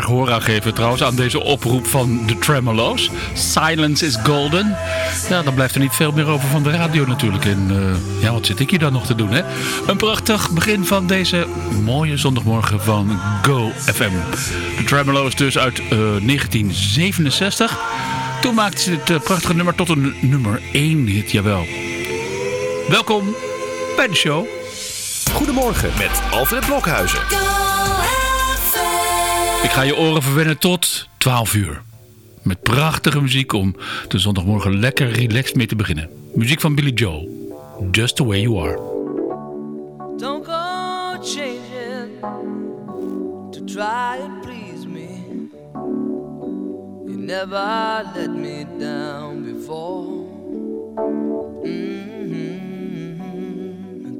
Daar gehoor aan geven trouwens aan deze oproep van de Tremolo's. Silence is golden. Ja, dan blijft er niet veel meer over van de radio natuurlijk. En uh, ja, wat zit ik hier dan nog te doen hè? Een prachtig begin van deze mooie zondagmorgen van Go FM. De Tremolo's dus uit uh, 1967. Toen maakten ze dit uh, prachtige nummer tot een nummer 1 hit, jawel. Welkom bij de show. Goedemorgen met Alfred Blokhuizen. Ik ga je oren verwennen tot 12 uur. Met prachtige muziek om de zondagmorgen lekker relaxed mee te beginnen. Muziek van Billy Joe. Just the way you are. Don't go changing to try and please me. You never let me down before. Mm -hmm.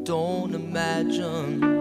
Don't imagine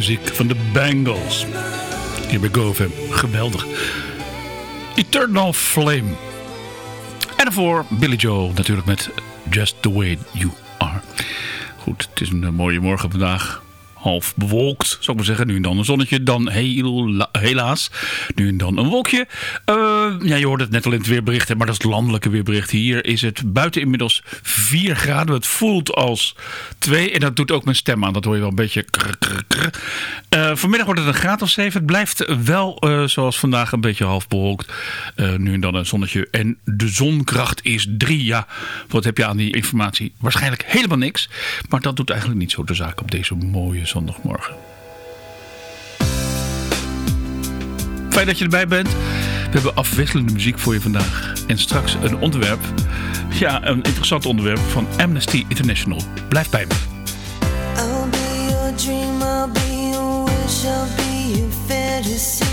muziek van de Bangles. Hier bij GoFam. Geweldig. Eternal Flame. En daarvoor Billy Joel natuurlijk met Just The Way You Are. Goed, het is een eh, mooie morgen vandaag half bewolkt, zou ik maar zeggen. Nu en dan een zonnetje, dan helaas nu en dan een wolkje. Uh, eh, ja, je hoort het net al in het weerbericht, maar dat is het landelijke weerbericht. Hier is het buiten inmiddels 4 graden. Het voelt als 2 en dat doet ook mijn stem aan. Dat hoor je wel een beetje. Eh, vanmiddag wordt het een graad of 7. Het blijft wel, eh, zoals vandaag, een beetje half bewolkt. Nu en dan een zonnetje. En de zonkracht is 3. Ja, wat heb je aan die informatie? Waarschijnlijk helemaal niks. Maar dat doet eigenlijk niet zo de zaak op deze mooie zondagmorgen. Fijn dat je erbij bent. We hebben afwisselende muziek voor je vandaag. En straks een onderwerp. Ja, een interessant onderwerp van Amnesty International. Blijf bij me. Be your dream, be be.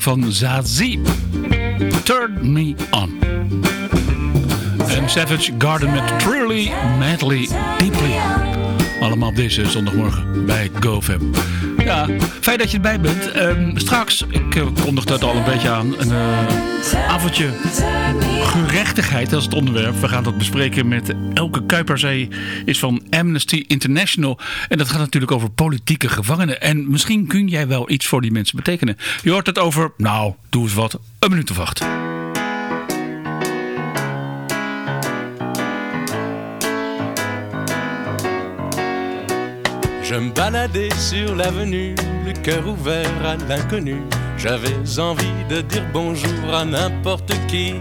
Van Zazie. Turn Me On. En Savage Garden met Truly, Madly, Deeply. Allemaal deze zondagmorgen bij GoFam. Ja, fijn dat je erbij bent. Um, straks, ik uh, kondig dat al een beetje aan, een uh, avondje gerechtigheid, dat is het onderwerp. We gaan dat bespreken met Elke Kuiperzee, is van Amnesty International. En dat gaat natuurlijk over politieke gevangenen. En misschien kun jij wel iets voor die mensen betekenen. Je hoort het over, nou, doe eens wat, een minuut of acht. Je me baladais sur l'avenue, le cœur ouvert à l'inconnu. J'avais envie de dire bonjour à n'importe qui,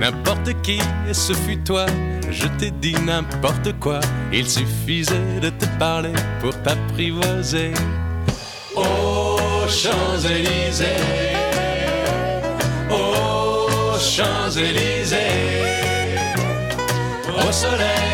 n'importe qui, et ce fut toi. Je t'ai dit n'importe quoi, il suffisait de te parler pour t'apprivoiser. Aux Champs-Élysées, aux Champs-Élysées, au soleil,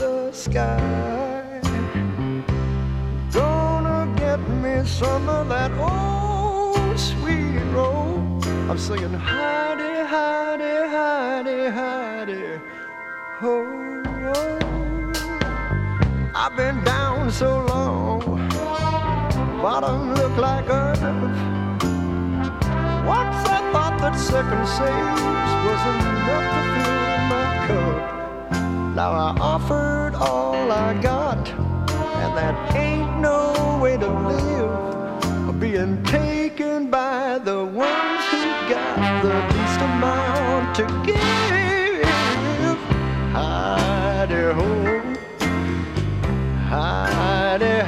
the sky. Gonna get me some of that old sweet roll. I'm singing hidey, hidey, hidey, hidey. Oh, oh. I've been down so long, bottom look like earth. Once I thought that second saves wasn't enough to feel now I offered all I got, and that ain't no way to live. Being taken by the ones who got the least amount to give. Hidey ho, hidey.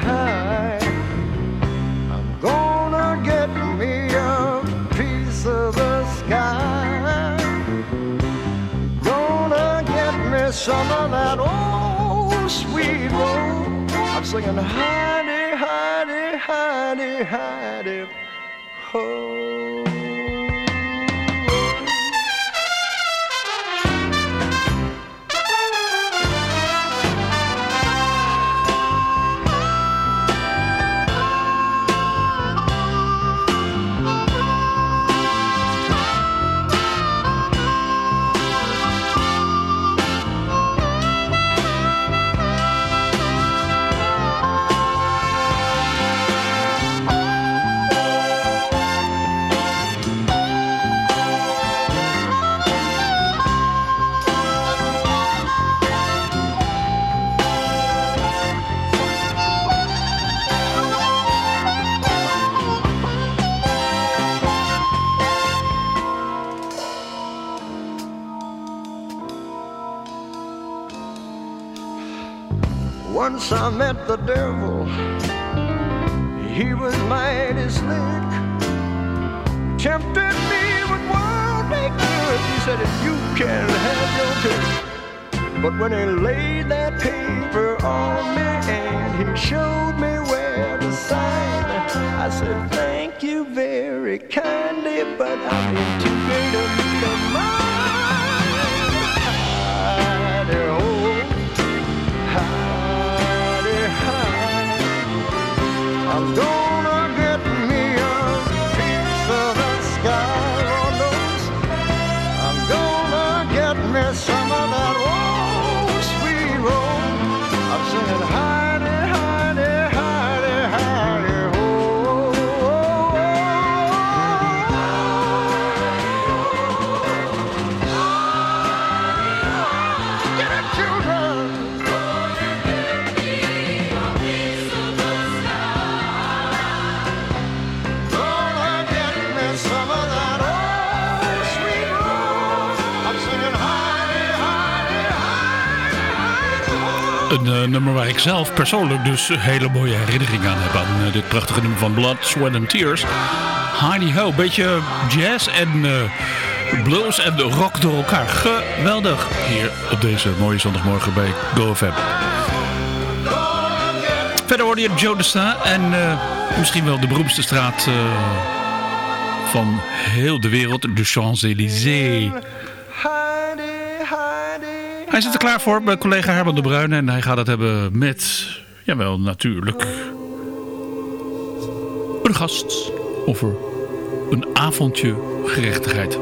some of that old sweet road. I'm singing, honey, honey, honey, honey, ho. Oh. Met the devil, he was mighty slick. Tempted me with worldly goods. He said, You can have your pick. But when he laid that paper on me and he showed me where to sign, I said, Thank you very kindly, but I'm too great a need Een eh, nummer waar ik zelf persoonlijk dus hele mooie herinneringen aan heb. Aan eh, dit prachtige nummer van Blood, Sweat and Tears. Heidi Ho, beetje jazz en eh, blues en rock door elkaar. Geweldig. Hier op deze mooie zondagmorgen bij GoFM. Verder hoorde je Joe de Sta en misschien wel de beroemdste straat van heel de wereld, de Champs-Élysées. Hij zit er klaar voor bij collega Herman de Bruyne en hij gaat het hebben met, jawel natuurlijk, een gast over een avondje gerechtigheid.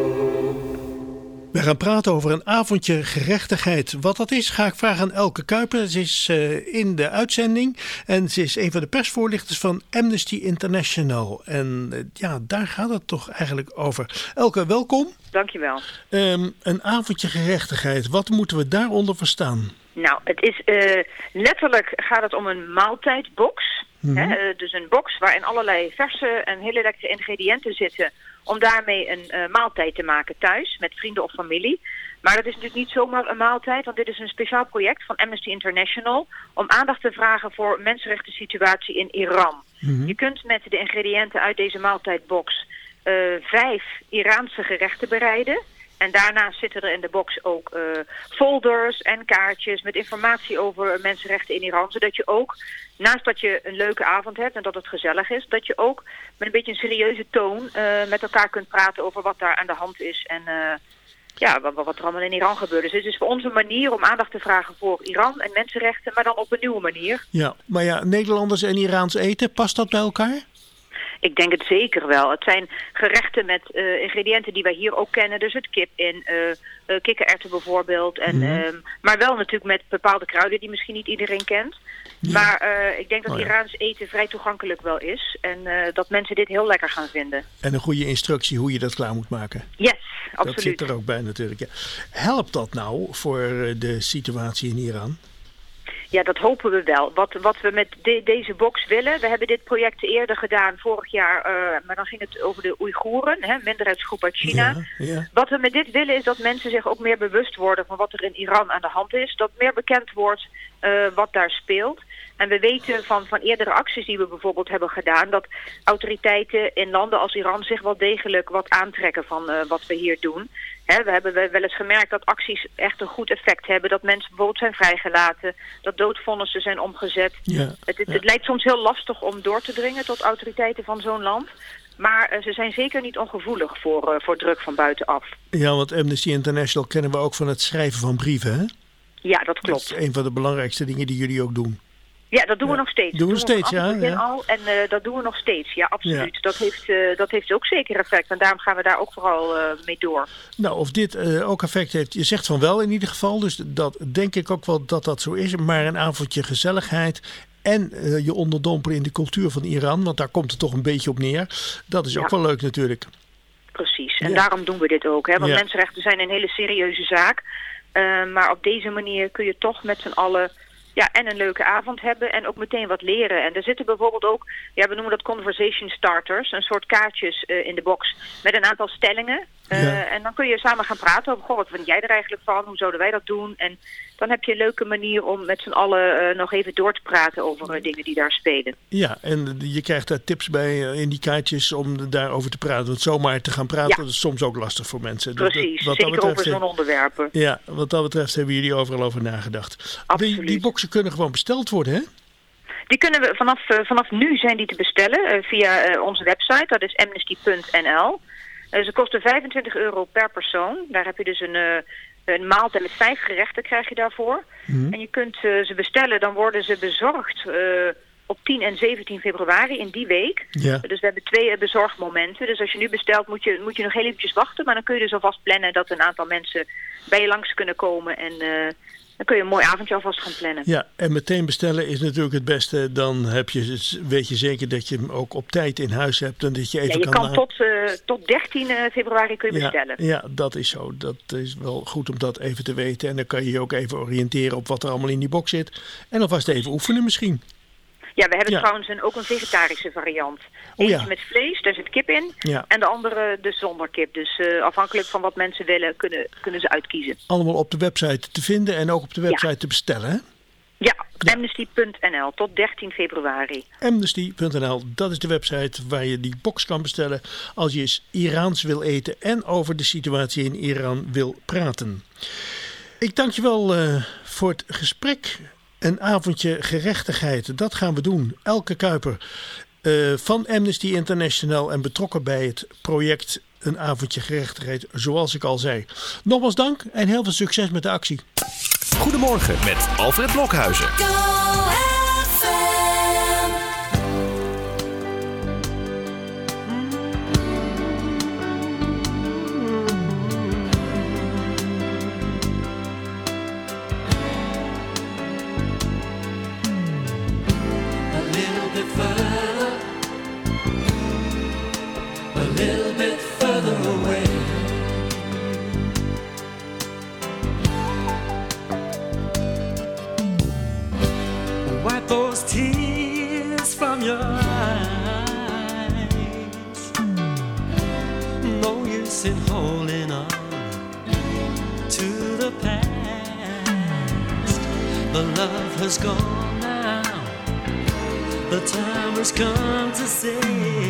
We gaan praten over een avondje gerechtigheid. Wat dat is, ga ik vragen aan Elke Kuiper. Ze is eh, in de uitzending en ze is een van de persvoorlichters van Amnesty International. En eh, ja, daar gaat het toch eigenlijk over. Elke, welkom. Dankjewel. Ehm, een avondje gerechtigheid. Wat moeten we daaronder verstaan? Nou, het is eh, letterlijk gaat het om een maaltijdbox. Hè? eh, dus een box waarin allerlei verse en hele lekkere ingrediënten zitten. Om daarmee een eh, maaltijd te maken thuis met vrienden of familie. Maar dat is natuurlijk niet zomaar een maaltijd, want dit is een speciaal project van Amnesty International om aandacht te vragen voor mensenrechten situatie in Iran. Je kunt met de ingrediënten uit deze maaltijdbox eh, vijf Iraanse gerechten bereiden. En daarnaast zitten er in de box ook eh, folders en kaartjes met informatie over mensenrechten in Iran. Zodat je ook, naast dat je een leuke avond hebt en dat het gezellig is, dat je ook met een beetje een serieuze toon eh, met elkaar kunt praten over wat daar aan de hand is. En eh, ja, wat, wat er allemaal in Iran gebeurt. Dus het is voor ons een manier om aandacht te vragen voor Iran en mensenrechten, maar dan op een nieuwe manier. Ja, maar ja, Nederlanders en Iraans eten, past dat bij elkaar? Ik denk het zeker wel. Het zijn gerechten met eh, ingrediënten die wij hier ook kennen. Dus het kip in, eh, kikkererwten bijvoorbeeld. En, ehm, maar wel natuurlijk met bepaalde kruiden die misschien niet iedereen kent. Maar ik denk dat Oh ja. Iraans eten vrij toegankelijk wel is. En dat mensen dit heel lekker gaan vinden. En een goede instructie hoe je dat klaar moet maken. Yes, Dat absoluut. zit er ook bij natuurlijk. Ja. Helpt dat nou voor de situatie in Iran? Ja, dat hopen we wel. Wat, wat we met de- deze box willen, we hebben dit project eerder gedaan vorig jaar, eh, maar dan ging het over de Oeigoeren, hè, minderheidsgroep uit China. Ja, ja. Wat we met dit willen is dat mensen zich ook meer bewust worden van wat er in Iran aan de hand is. Dat meer bekend wordt eh, wat daar speelt. En we weten van, van eerdere acties die we bijvoorbeeld hebben gedaan... dat autoriteiten in landen als Iran zich wel degelijk wat aantrekken van eh, wat we hier doen. Hè, we hebben wel eens gemerkt dat acties echt een goed effect hebben. Dat mensen bijvoorbeeld zijn vrijgelaten. Dat doodvonnissen zijn omgezet. Ja, Het, het, ja. het lijkt soms heel lastig om door te dringen tot autoriteiten van zo'n land. Maar eh, ze zijn zeker niet ongevoelig voor, eh, voor druk van buitenaf. Ja, want Amnesty International kennen we ook van het schrijven van brieven. Hè? Ja, dat Dat klopt. is een van de belangrijkste dingen die jullie ook doen. Ja, dat doen Ja. we nog steeds. Doen we Dat steeds, ja, ja. al. En eh, dat doen we nog steeds, ja, absoluut. Dat, heeft, eh, dat heeft ook zeker effect. En daarom gaan we daar ook vooral eh, mee door. Nou, of dit ook effect heeft, je zegt van wel in ieder geval. Dus dat denk ik ook wel dat dat zo is. Maar een avondje gezelligheid en je onderdompelen in de cultuur van Iran. Want daar komt het toch een beetje op neer. Dat is ook wel leuk natuurlijk. Precies. En daarom doen we dit ook. Hè? Want mensenrechten zijn een hele serieuze zaak. Maar op deze manier kun je toch met z'n allen ja, en een leuke avond hebben en ook meteen wat leren. En er zitten bijvoorbeeld ook, ja, we noemen dat conversation starters, een soort kaartjes eh, in de box met een aantal stellingen. Eh, Ja. En dan kun je samen gaan praten over, goh, wat vind jij er eigenlijk van? Hoe zouden wij dat doen? En dan heb je een leuke manier om met z'n allen eh, nog even door te praten over eh, dingen die daar spelen. Ja, en je krijgt daar tips bij eh, in die kaartjes om daarover te praten. Want zomaar te gaan praten, Ja. is soms ook lastig voor mensen. Dat- Precies, dat zeker over zo'n onderwerpen. Ja, wat dat betreft hebben jullie overal over nagedacht. Die, Absoluut. die boxen kunnen gewoon besteld worden, hè? Die kunnen we vanaf, vanaf nu zijn die te bestellen via onze website. Dat is amnesty.nl. Ze kosten 25 euro per persoon. Daar heb je dus een, een maaltijd met vijf gerechten krijg je daarvoor. En je kunt eh, ze bestellen, dan worden ze bezorgd eh, op 10 en 17 februari in die week. Ja. Dus we hebben twee eh, bezorgmomenten. Dus als je nu bestelt moet je, moet je nog heel eventjes wachten. Maar dan kun je dus alvast plannen dat een aantal mensen bij je langs kunnen komen. En eh, dan kun je een mooi avondje alvast gaan plannen. Ja, en meteen bestellen is natuurlijk het beste. Dan heb je, weet je zeker dat je hem ook op tijd in huis hebt. En dat je even Ja, je kan... tot, eh, tot 13 februari kun je ja, bestellen. ja, dat is zo. Dat is wel goed om dat even te weten. En dan kan je je ook even oriënteren op wat er allemaal in die box zit. En alvast even oefenen misschien. Ja, we hebben Ja. trouwens een, ook een vegetarische variant. Oh Eentje ja. met vlees, daar zit kip in. Ja. En de andere dus zonder kip. Dus eh, afhankelijk van wat mensen willen, kunnen, kunnen ze uitkiezen. Allemaal op de website te vinden en ook op de website te bestellen. Hè? Ja, amnesty.nl tot 13 februari. Amnesty.nl, dat is de website waar je die box kan bestellen als je eens Iraans wil eten en over de situatie in Iran wil praten. Ik dank je wel eh, voor het gesprek. Een avondje gerechtigheid, dat gaan we doen. Elke Kuiper eh, van Amnesty International en betrokken bij het project Een avondje gerechtigheid, zoals ik al zei. Nogmaals dank en heel veel succes met de actie. Goedemorgen met Alfred Blokhuizen. A little bit further away. Wipe those tears from your eyes. No use in holding on to the past. The love has gone now. The time has come say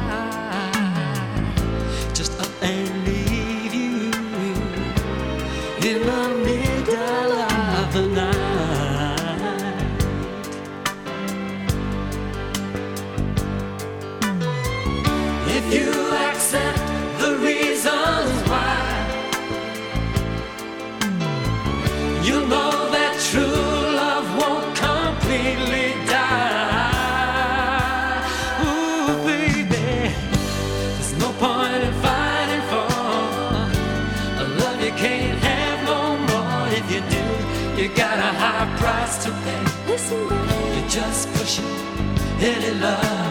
You're just pushing any love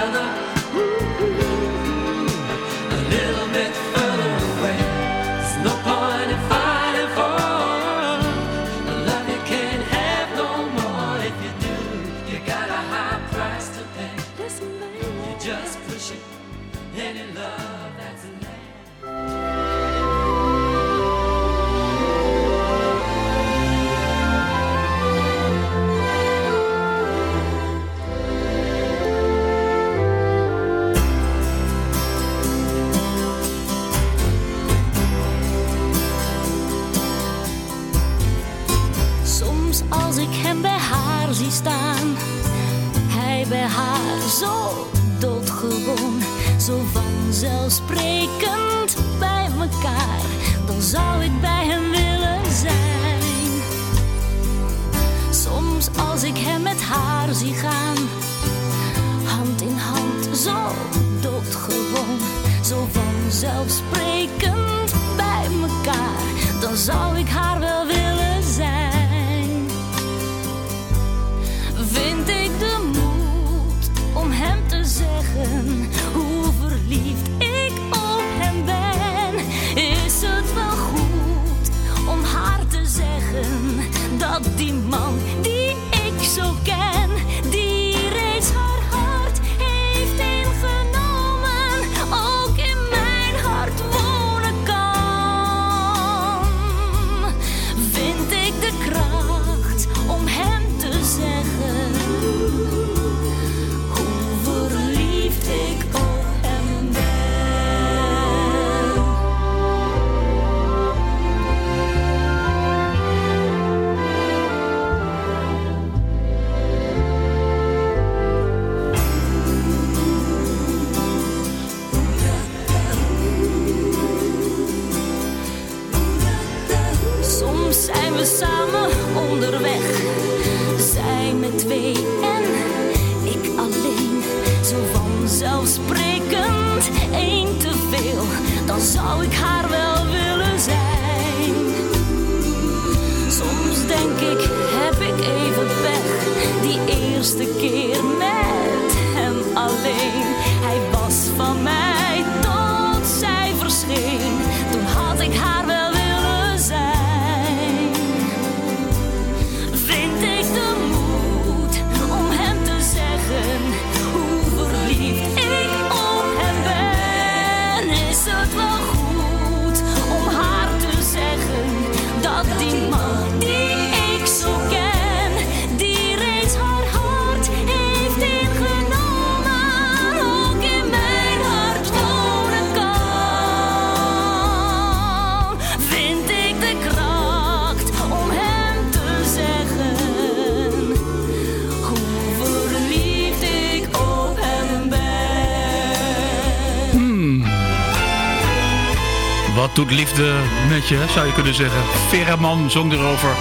zou je kunnen zeggen. Vera Mann zong erover.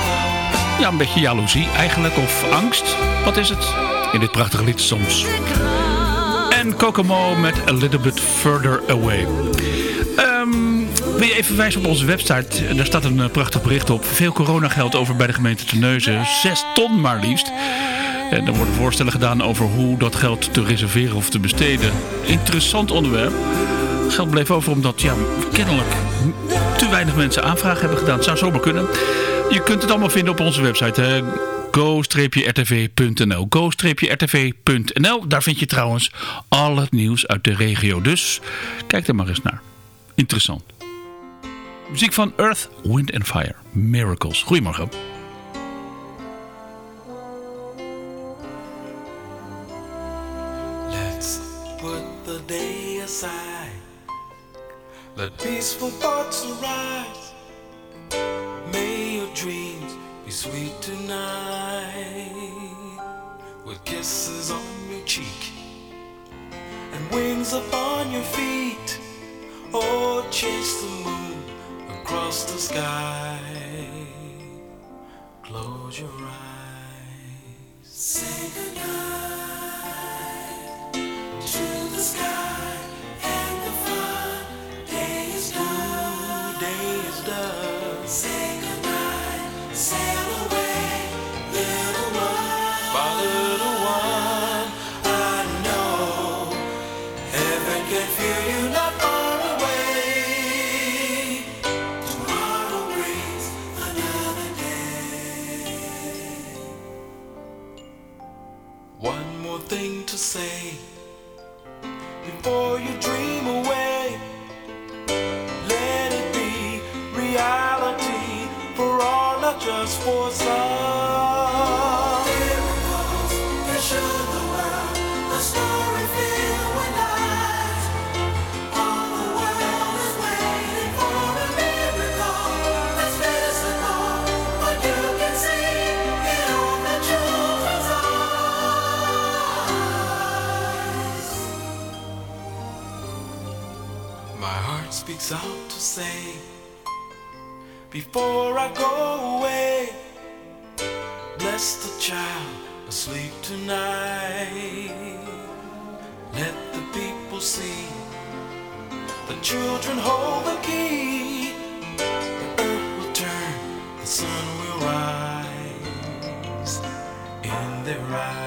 Ja, een beetje jaloezie eigenlijk, of angst. Wat is het? In dit prachtige lied soms. En Kokomo met A Little Bit Further Away. Ehm, wil je even wijzen op onze website? Daar staat een eh, prachtig bericht op. Veel coronageld over bij de gemeente Terneuzen. Zes ton maar liefst. En er worden voorstellen gedaan over hoe dat geld te reserveren of te besteden. Interessant onderwerp. Geld bleef over omdat ja, kennelijk te weinig mensen aanvraag hebben gedaan. Het zou zomaar kunnen. Je kunt het allemaal vinden op onze website. go-rtv.nl go-rtv.nl Daar vind je trouwens al het nieuws uit de regio. Dus kijk er maar eens naar. Interessant. Muziek van Earth, Wind and Fire. Miracles. Goedemorgen. Let peaceful thoughts arise. May your dreams be sweet tonight. With kisses on your cheek and wings upon your feet. Or oh, chase the moon across the sky. Close your eyes. Say goodnight to the sky. for your dream away. Let it be reality for all, not just for some. My heart speaks out to say, Before I go away, bless the child asleep tonight. Let the people see the children hold the key. The earth will turn, the sun will rise in their eyes.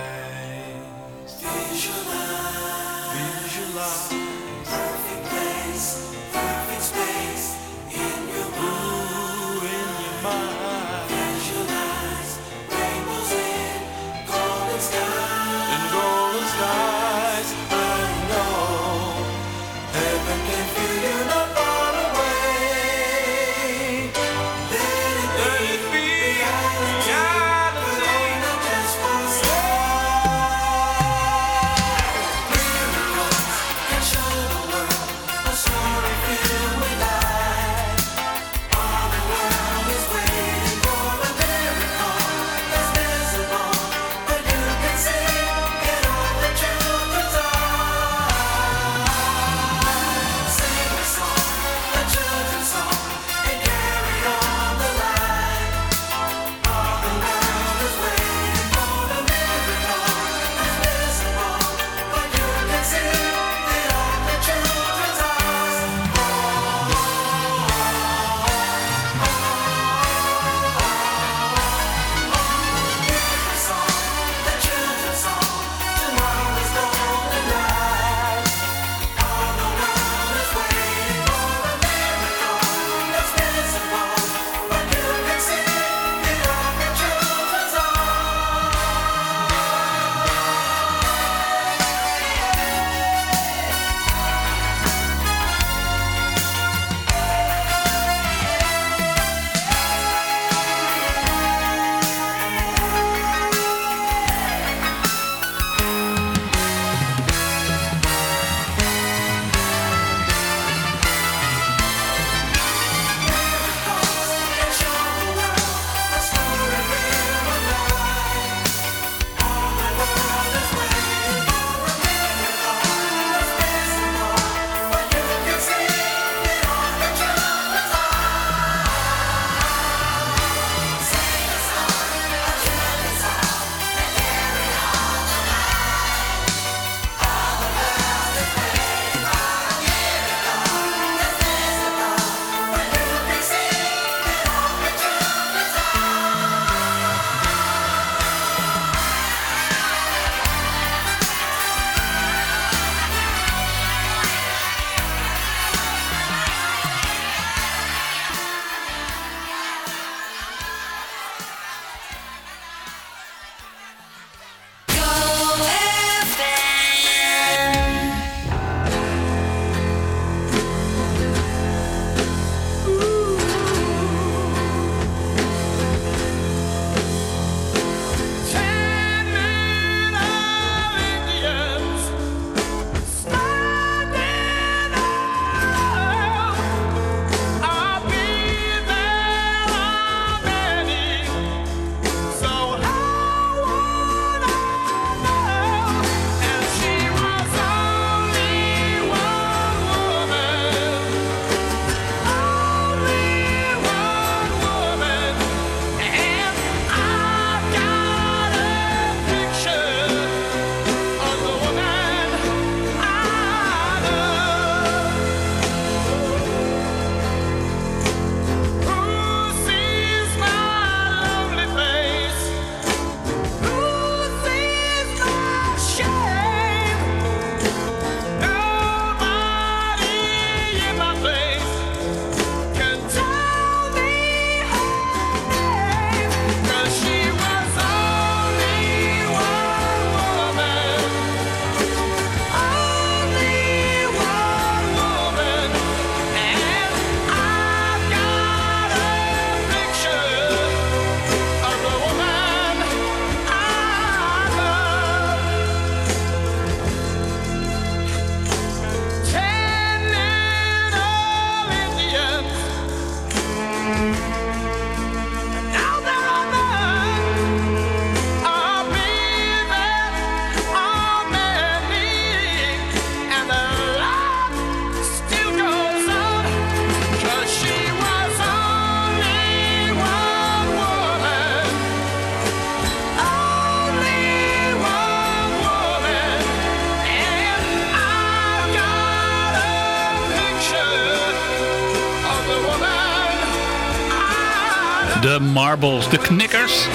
De Knickers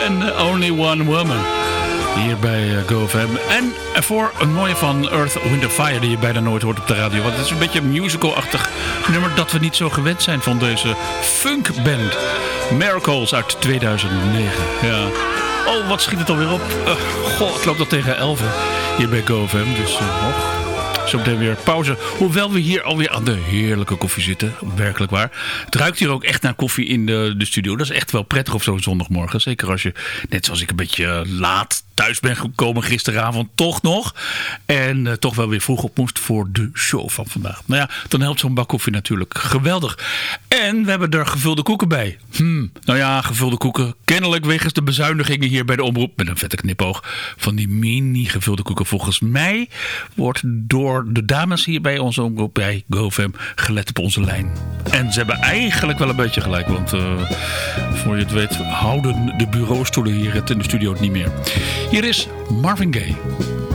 en Only One Woman. Hier bij uh, GoFam. En voor een mooie van Earth, Wind Fire die je bijna nooit hoort op de radio. Want het is een beetje een musical-achtig nummer dat we niet zo gewend zijn van deze funkband. Miracles uit 2009. Ja. Oh, wat schiet het alweer op. Uh, goh, ik loop dat tegen 11 hier bij GoFam. Dus oh. Zometeen weer pauze. Hoewel we hier alweer aan de heerlijke koffie zitten. Werkelijk waar. Het ruikt hier ook echt naar koffie in de, de studio. Dat is echt wel prettig op zo'n zondagmorgen. Zeker als je, net zoals ik, een beetje laat thuis ben gekomen gisteravond. Toch nog. En uh, toch wel weer vroeg op moest voor de show van vandaag. Nou ja, dan helpt zo'n bak koffie natuurlijk geweldig. En we hebben er gevulde koeken bij. Hmm, nou ja, gevulde koeken. Kennelijk wegens de bezuinigingen hier bij de omroep. Met een vette knipoog van die mini gevulde koeken. Volgens mij wordt door de dames hier bij onze omroep bij GoFam gelet op onze lijn. En ze hebben eigenlijk wel een beetje gelijk. Want uh, voor je het weet houden de bureaustoelen hier het in de studio niet meer. Hier is Marvin Gaye.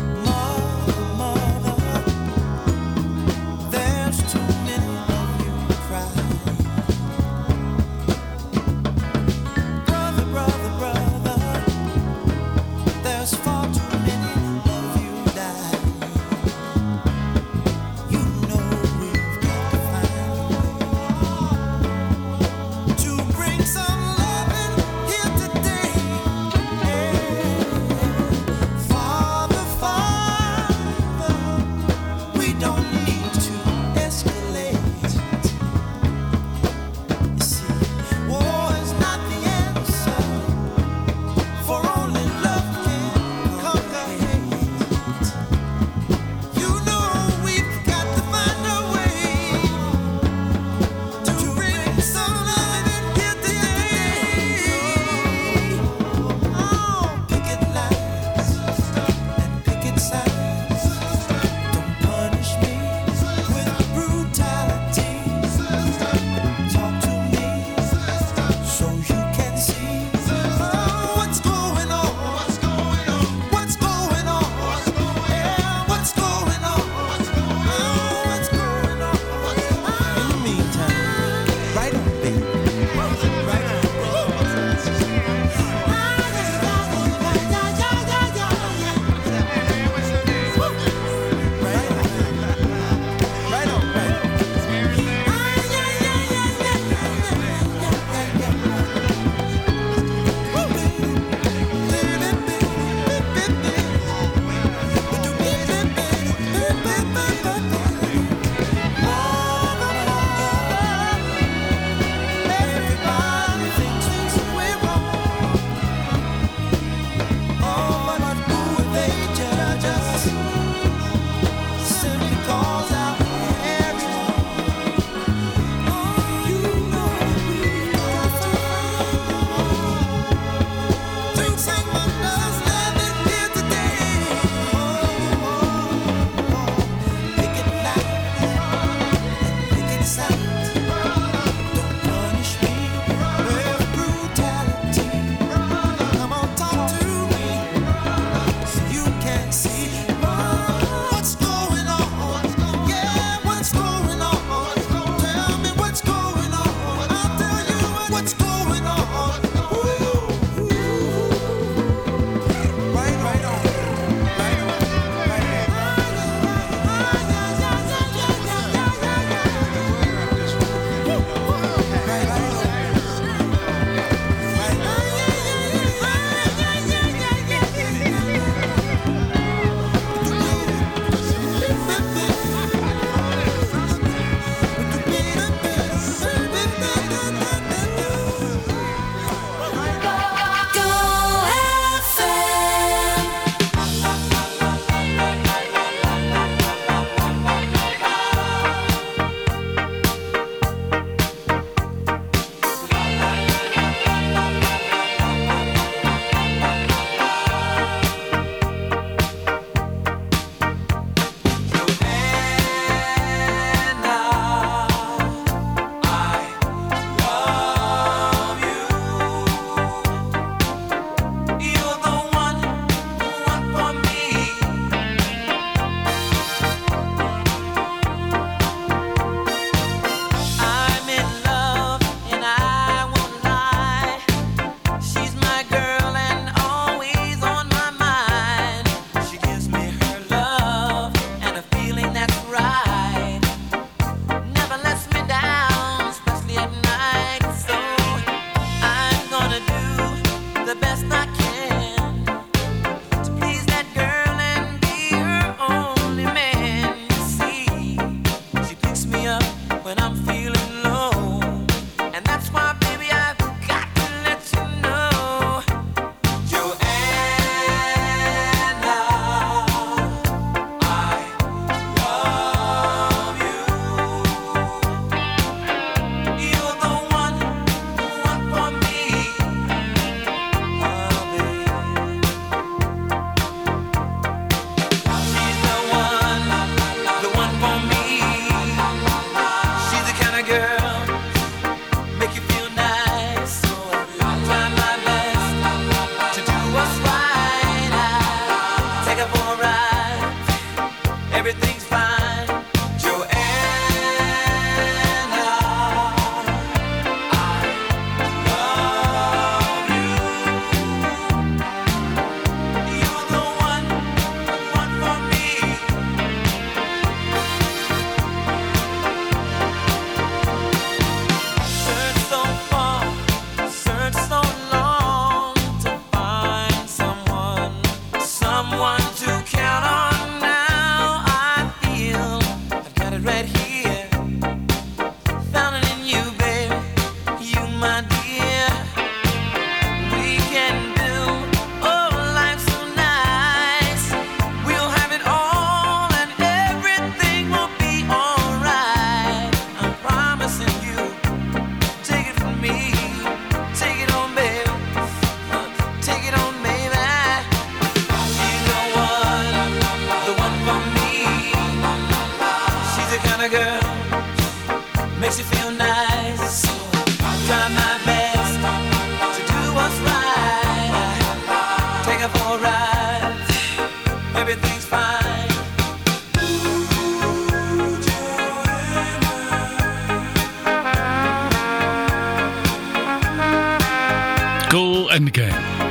en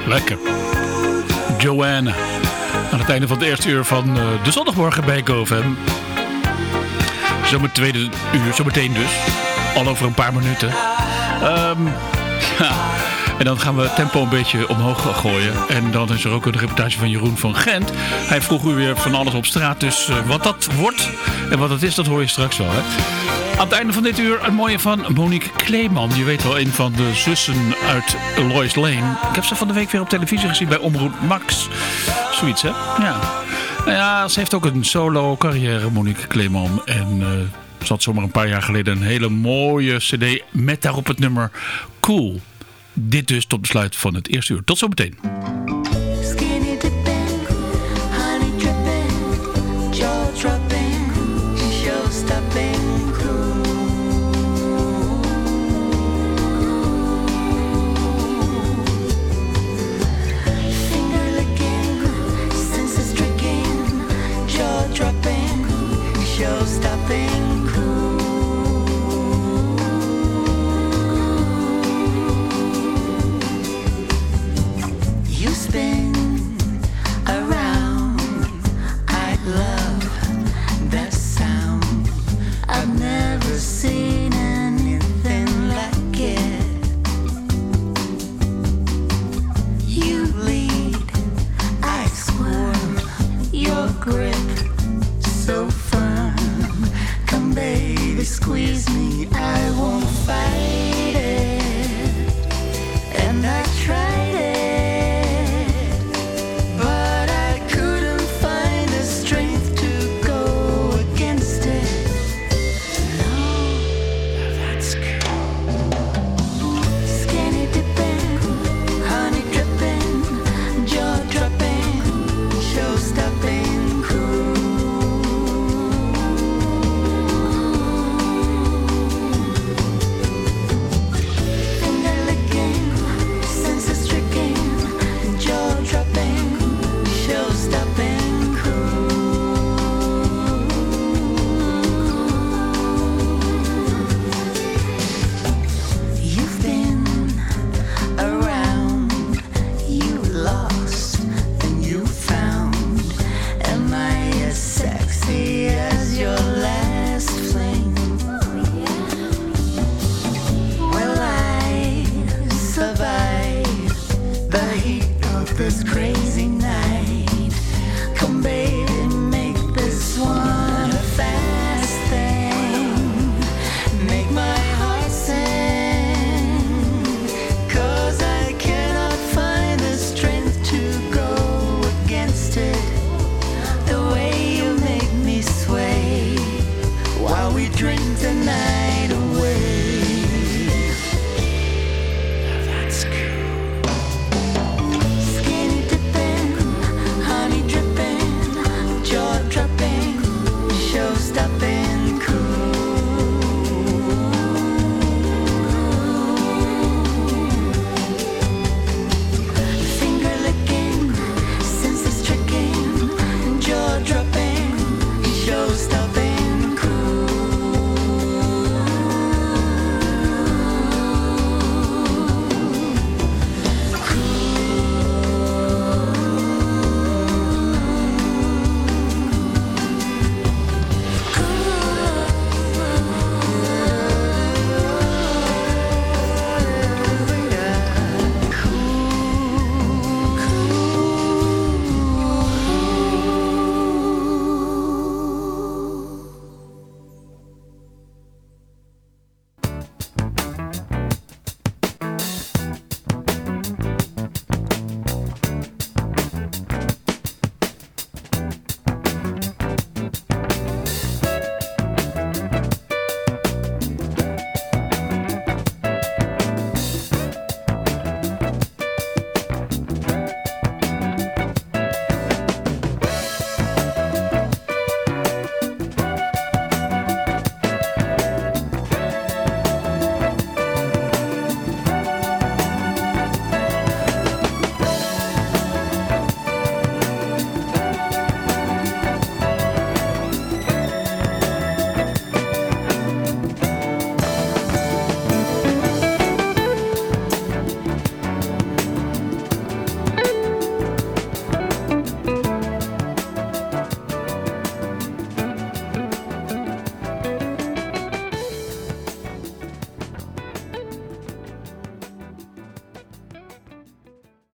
Lekker. Joanne. Aan het einde van het eerste uur van eh, de zondagmorgen bij GoFam. Zometeen tweede uur, zometeen dus. Al over een paar minuten. Ehm, ja. En dan gaan we het tempo een beetje omhoog gooien. En dan is er ook een reportage van Jeroen van Gent. Hij vroeg u weer van alles op straat. Dus uh, wat dat wordt en wat dat is, dat hoor je straks wel. Hè? Aan het einde van dit uur een mooie van Monique Kleeman. Je weet wel, een van de zussen uit Lois Lane. Ik heb ze van de week weer op televisie gezien bij Omroep Max. Zoiets, hè? Ja. Nou ja, ze heeft ook een solo carrière, Monique Kleeman. En uh, ze had zomaar een paar jaar geleden een hele mooie cd met daarop het nummer Cool. Dit dus tot besluit van het eerste uur. Tot zometeen. Baby, squeeze me, I won't fight it. And I try.